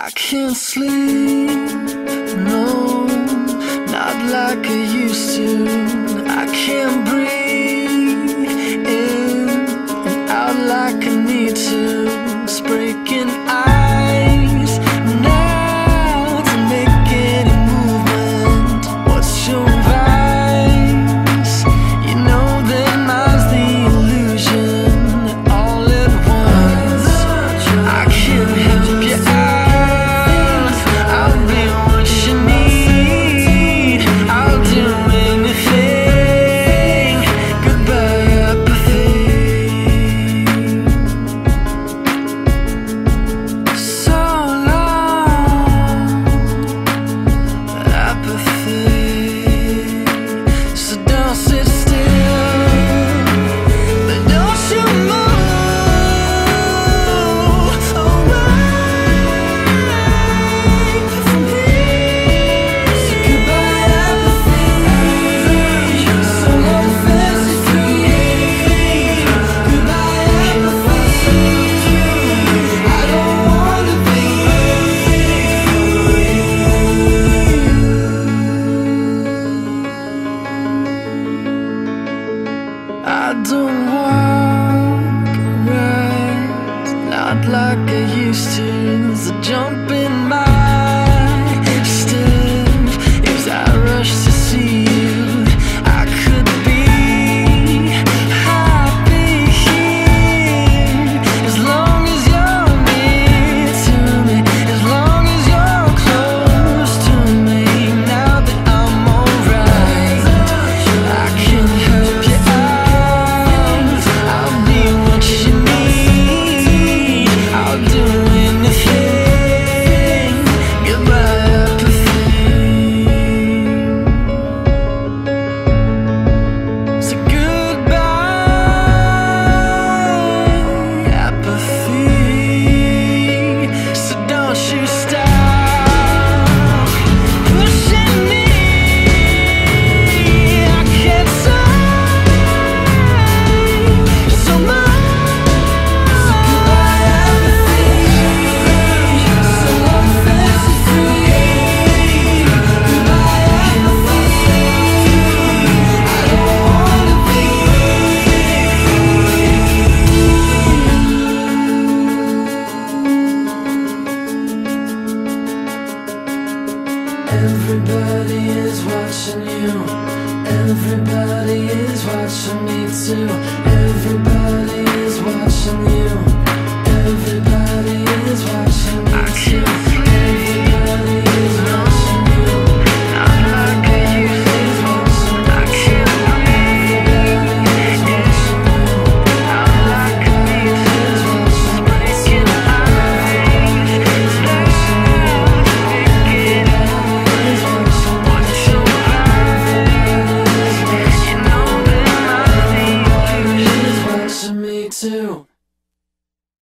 I can't sleep, no, not like I used to. I can't breathe. don't walk right, not like I used to. So jump in my Everybody is watching you. Everybody is watching me too. Everybody